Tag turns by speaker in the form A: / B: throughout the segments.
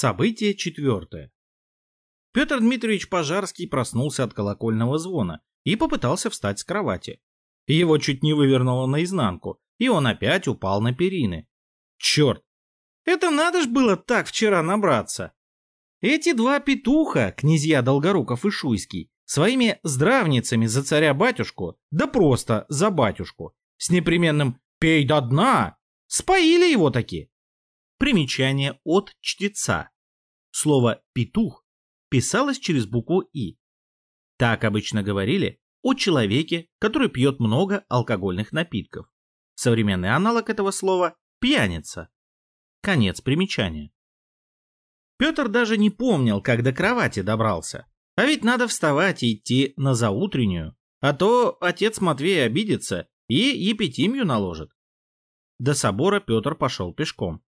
A: Событие четвертое. Петр Дмитриевич Пожарский проснулся от колокольного звона и попытался встать с кровати. Его чуть не вывернуло наизнанку, и он опять упал на перины. Черт! Это надо ж было так вчера набраться. Эти два петуха, князья Долгоруков и Шуйский, своими здравницами за царя-батюшку, да просто за батюшку, с непременным «пей до дна», споили его таки. Примечание от чтеца. Слово «петух» писалось через букву «и». Так обычно говорили о человеке, который пьет много алкогольных напитков. Современный аналог этого слова – пьяница. Конец примечания. Петр даже не помнил, как до кровати добрался. А ведь надо вставать и идти на заутреннюю, а то отец Матвей обидится и епитимию наложит. До собора Петр пошел пешком.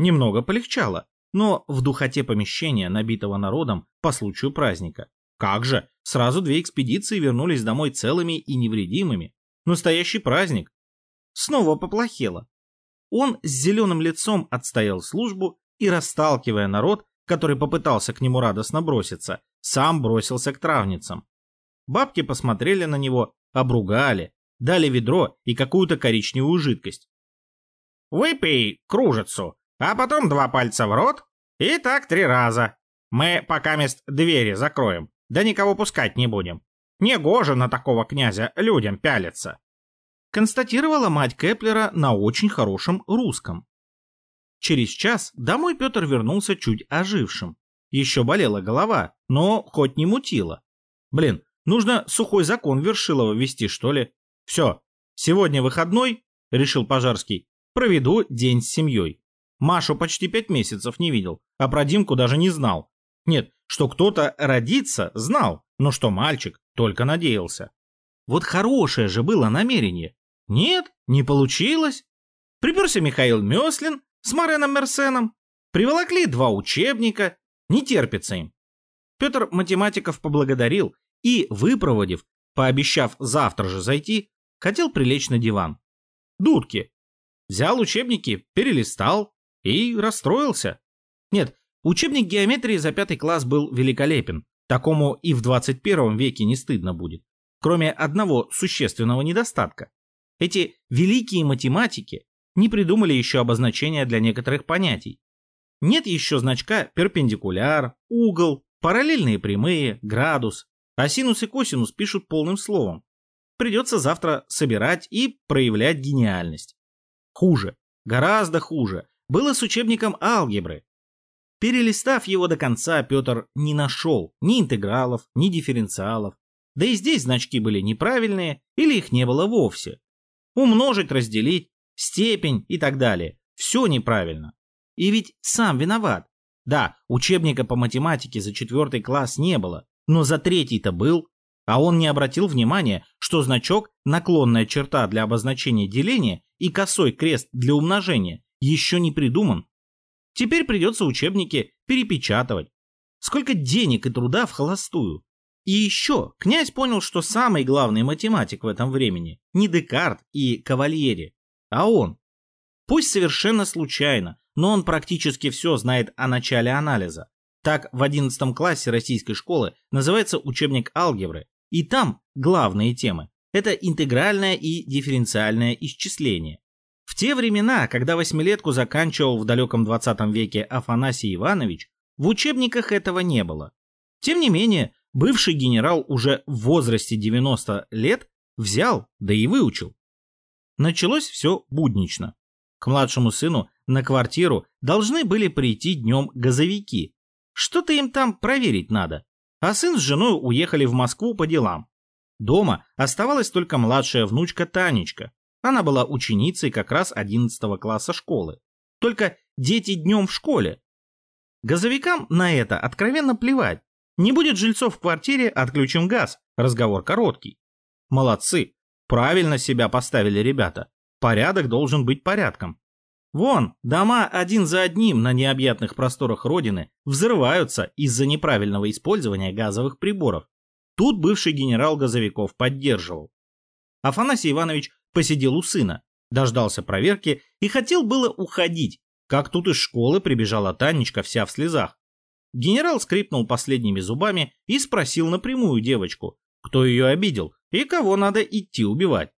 A: Немного полегчало, но в духоте помещения, набитого народом по случаю праздника. Как же, сразу две экспедиции вернулись домой целыми и невредимыми. Настоящий праздник. Снова поплохело. Он с зеленым лицом отстоял службу и, расталкивая народ, который попытался к нему радостно броситься, сам бросился к травницам. Бабки посмотрели на него, обругали, дали ведро и какую-то коричневую жидкость. «Выпей кружицу, а потом два пальца в рот, и так три раза. Мы пока мест двери закроем, да никого пускать не будем. Негоже на такого князя людям пялиться. Констатировала мать Кеплера на очень хорошем русском. Через час домой Петр вернулся чуть ожившим. Еще болела голова, но хоть не мутила. Блин, нужно сухой закон Вершилова вести, что ли? Все, сегодня выходной, решил Пожарский, проведу день с семьей. Машу почти пять месяцев не видел, а про Димку даже не знал. Нет, что кто-то родится, знал, но что мальчик, только надеялся. Вот хорошее же было намерение. Нет, не получилось. Приперся Михаил Мёслин с Мареном Мерсеном. Приволокли два учебника. Не терпится им. Петр математиков поблагодарил и, выпроводив, пообещав завтра же зайти, хотел прилечь на диван. Дудки. Взял учебники, перелистал, и расстроился. Нет, учебник геометрии за пятый класс был великолепен. Такому и в 21 веке не стыдно будет. Кроме одного существенного недостатка. Эти великие математики не придумали еще обозначения для некоторых понятий. Нет еще значка перпендикуляр, угол, параллельные прямые, градус, а синус и косинус пишут полным словом. Придется завтра собирать и проявлять гениальность. Хуже, гораздо хуже было с учебником алгебры. Перелистав его до конца, Петр не нашел ни интегралов, ни дифференциалов. Да и здесь значки были неправильные или их не было вовсе. Умножить, разделить, степень и так далее. Все неправильно. И ведь сам виноват. Да, учебника по математике за четвертый класс не было, но за третий-то был. А он не обратил внимания, что значок наклонная черта для обозначения деления и косой крест для умножения еще не придуман. Теперь придется учебники перепечатывать. Сколько денег и труда в холостую. И еще князь понял, что самый главный математик в этом времени не Декарт и Кавальери, а он. Пусть совершенно случайно, но он практически все знает о начале анализа. Так в 11 классе российской школы называется учебник алгебры, и там главные темы – это интегральное и дифференциальное исчисление. В те времена, когда восьмилетку заканчивал в далеком 20 веке Афанасий Иванович, в учебниках этого не было. Тем не менее, бывший генерал уже в возрасте 90 лет взял, да и выучил. Началось все буднично. К младшему сыну на квартиру должны были прийти днем газовики. Что-то им там проверить надо. А сын с женой уехали в Москву по делам. Дома оставалась только младшая внучка Танечка, она была ученицей как раз 11 класса школы. Только дети днем в школе. Газовикам на это откровенно плевать. Не будет жильцов в квартире, отключим газ. Разговор короткий. Молодцы. Правильно себя поставили ребята. Порядок должен быть порядком. Вон, дома один за одним на необъятных просторах Родины взрываются из-за неправильного использования газовых приборов. Тут бывший генерал газовиков поддерживал. Афанасий Иванович посидел у сына, дождался проверки и хотел было уходить, как тут из школы прибежала Танечка вся в слезах. Генерал скрипнул последними зубами и спросил напрямую девочку, кто ее обидел и кого надо идти убивать.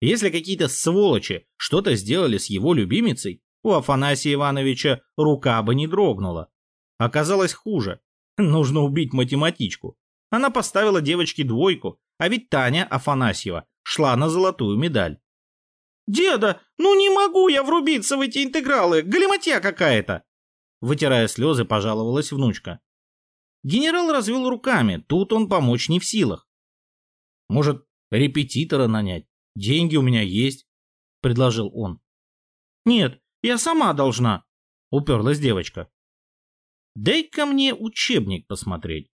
A: Если какие-то сволочи что-то сделали с его любимицей, у Афанасия Ивановича рука бы не дрогнула. Оказалось хуже. Нужно убить математичку. Она поставила девочке двойку, а ведь Таня Афанасьева шла на золотую медаль. «Деда, ну не могу я врубиться в эти интегралы, галиматья какая-то!» Вытирая слезы, пожаловалась внучка. Генерал развел руками, тут он помочь не в силах. «Может, репетитора нанять? Деньги у меня есть», — предложил он. «Нет, я сама должна», — уперлась девочка. «Дай-ка мне учебник посмотреть».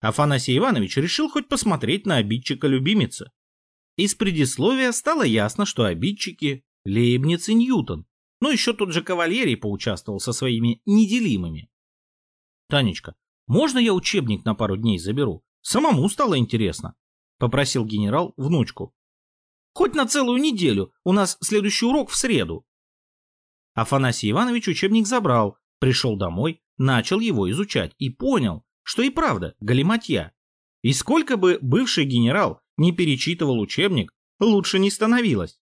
A: Афанасий Иванович решил хоть посмотреть на обидчика любимицы. Из предисловия стало ясно, что обидчики – Лейбниц и Ньютон, но еще тот же Кавальерий поучаствовал со своими неделимыми. «Танечка, можно я учебник на пару дней заберу? Самому стало интересно», – попросил генерал внучку. «Хоть на целую неделю, у нас следующий урок в среду». Афанасий Иванович учебник забрал, пришел домой, начал его изучать и понял, что и правда галиматья. И сколько бы бывший генерал не перечитывал учебник, лучше не становилось.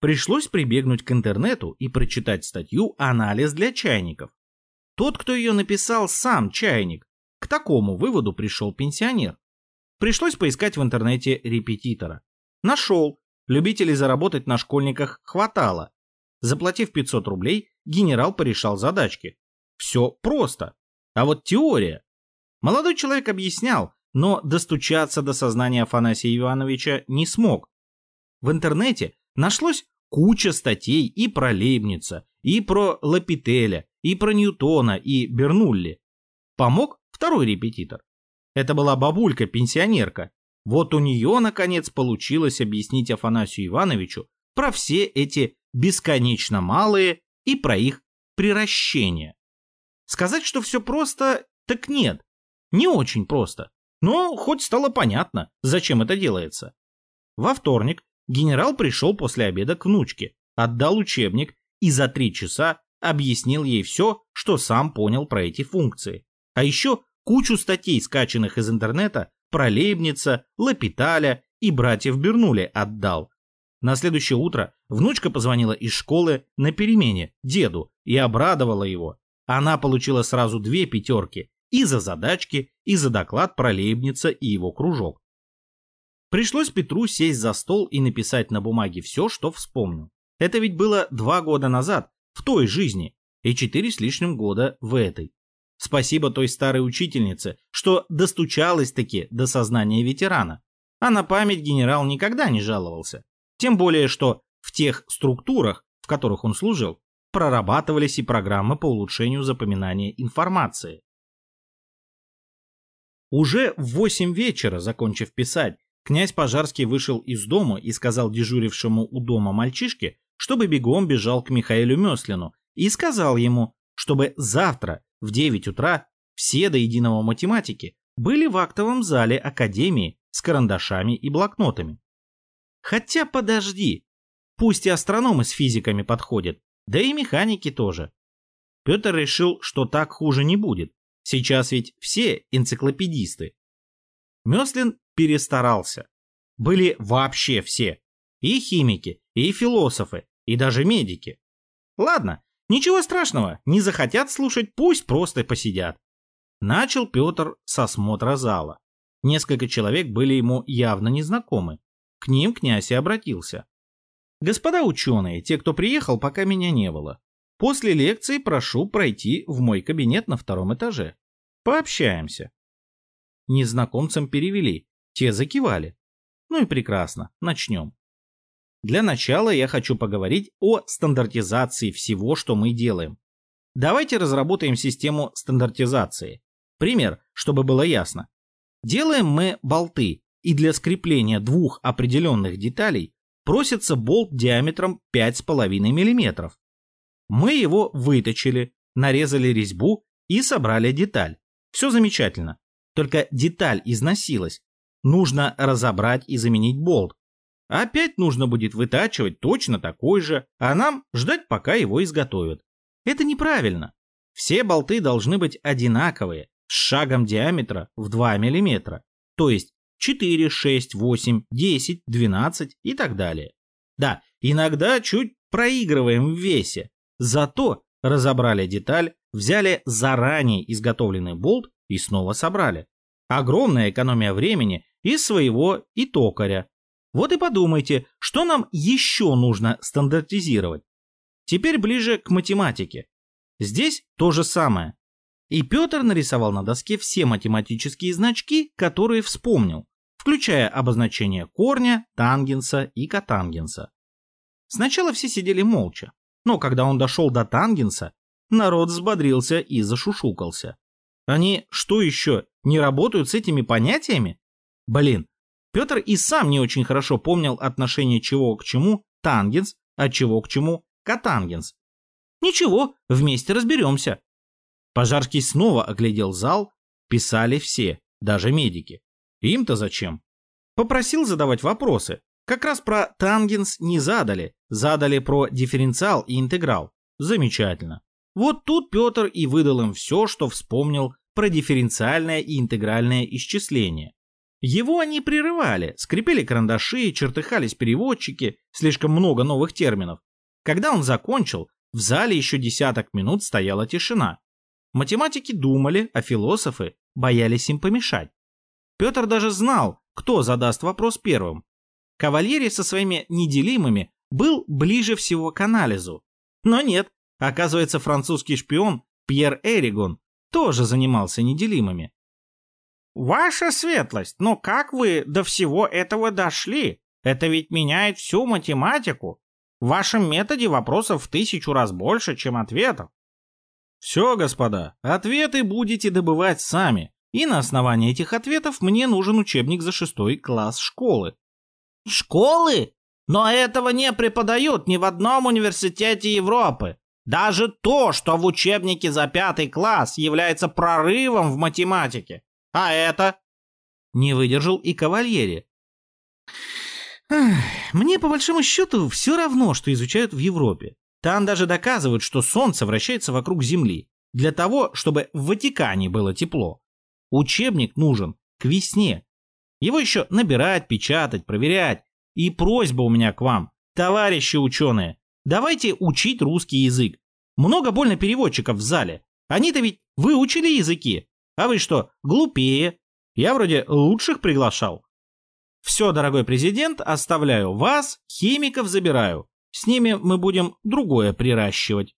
A: Пришлось прибегнуть к интернету и прочитать статью «Анализ для чайников». Тот, кто ее написал, сам чайник. К такому выводу пришел пенсионер. Пришлось поискать в интернете репетитора. Нашел. Любителей заработать на школьниках хватало. Заплатив 500 рублей, генерал порешал задачки. Все просто. А вот теория. Молодой человек объяснял, но достучаться до сознания Афанасия Ивановича не смог. В интернете нашлось куча статей и про Лейбница, и про Лапителя, и про Ньютона, и Бернулли. Помог второй репетитор. Это была бабулька-пенсионерка. Вот у нее, наконец, получилось объяснить Афанасию Ивановичу про все эти бесконечно малые и про их приращение. Сказать, что все просто, так нет, не очень просто. Но хоть стало понятно, зачем это делается. Во вторник генерал пришел после обеда к внучке, отдал учебник и за три часа объяснил ей все, что сам понял про эти функции. А еще кучу статей, скачанных из интернета, про Лейбница, Лапиталя и братьев Бернули отдал. На следующее утро внучка позвонила из школы на перемене деду и обрадовала его. Она получила сразу две пятерки и за задачки, и за доклад про Лейбница и его кружок. Пришлось Петру сесть за стол и написать на бумаге все, что вспомнил. Это ведь было два года назад, в той жизни, и четыре с лишним года в этой. Спасибо той старой учительнице, что достучалась-таки до сознания ветерана. А на память генерал никогда не жаловался. Тем более, что в тех структурах, в которых он служил, прорабатывались и программы по улучшению запоминания информации. Уже в восемь вечера, закончив писать, князь Пожарский вышел из дома и сказал дежурившему у дома мальчишке, чтобы бегом бежал к Михаилу Меслину, и сказал ему, чтобы завтра в 9 утра все до единого математики были в актовом зале Академии с карандашами и блокнотами. Хотя подожди, пусть и астрономы с физиками подходят, да и механики тоже. Петр решил, что так хуже не будет, Сейчас ведь все энциклопедисты. Мёслин перестарался. Были вообще все. И химики, и философы, и даже медики. Ладно, ничего страшного, не захотят слушать, пусть просто посидят. Начал Петр с осмотра зала. Несколько человек были ему явно незнакомы. К ним князь и обратился. «Господа ученые, те, кто приехал, пока меня не было, После лекции прошу пройти в мой кабинет на втором этаже. Пообщаемся. Незнакомцам перевели, те закивали. Ну и прекрасно, начнем. Для начала я хочу поговорить о стандартизации всего, что мы делаем. Давайте разработаем систему стандартизации. Пример, чтобы было ясно. Делаем мы болты, и для скрепления двух определенных деталей просится болт диаметром 5,5 мм. Мы его выточили, нарезали резьбу и собрали деталь. Все замечательно. Только деталь износилась. Нужно разобрать и заменить болт. Опять нужно будет вытачивать точно такой же, а нам ждать, пока его изготовят. Это неправильно. Все болты должны быть одинаковые, с шагом диаметра в 2 мм, то есть 4, 6, 8, 10, 12 и так далее. Да, иногда чуть проигрываем в весе, зато разобрали деталь, взяли заранее изготовленный болт и снова собрали. Огромная экономия времени и своего, и токаря. Вот и подумайте, что нам еще нужно стандартизировать. Теперь ближе к математике. Здесь то же самое. И Петр нарисовал на доске все математические значки, которые вспомнил, включая обозначение корня, тангенса и котангенса. Сначала все сидели молча, но когда он дошел до тангенса, народ взбодрился и зашушукался. Они что еще, не работают с этими понятиями? Блин, Петр и сам не очень хорошо помнил отношение чего к чему тангенс, а чего к чему котангенс. Ничего, вместе разберемся. Пожарский снова оглядел зал, писали все, даже медики. Им-то зачем? Попросил задавать вопросы. Как раз про тангенс не задали, задали про дифференциал и интеграл. Замечательно. Вот тут Петр и выдал им все, что вспомнил про дифференциальное и интегральное исчисление. Его они прерывали, скрипели карандаши, чертыхались переводчики, слишком много новых терминов. Когда он закончил, в зале еще десяток минут стояла тишина. Математики думали, а философы боялись им помешать. Петр даже знал, кто задаст вопрос первым. Кавальери со своими неделимыми был ближе всего к анализу. Но нет, оказывается, французский шпион Пьер Эригон тоже занимался неделимыми.
B: «Ваша светлость, но как вы до всего этого дошли? Это ведь меняет всю математику. В вашем методе вопросов в тысячу раз больше, чем ответов».
A: «Все, господа, ответы будете добывать сами, и на основании этих ответов мне нужен учебник за шестой класс школы».
B: «Школы? Но этого не преподают ни в одном университете Европы. Даже то, что в учебнике за пятый класс является прорывом в математике. А это?
A: Не выдержал и кавальери. Мне по большому счету все равно, что изучают в Европе. Там даже доказывают, что Солнце вращается вокруг Земли. Для того, чтобы в Ватикане было тепло. Учебник нужен к весне. Его еще набирать, печатать, проверять. И просьба у меня к вам, товарищи ученые, Давайте учить русский язык. Много больно переводчиков в зале. Они-то ведь выучили языки. А вы что, глупее? Я вроде лучших приглашал. Все, дорогой президент, оставляю вас, химиков забираю. С ними мы будем другое приращивать.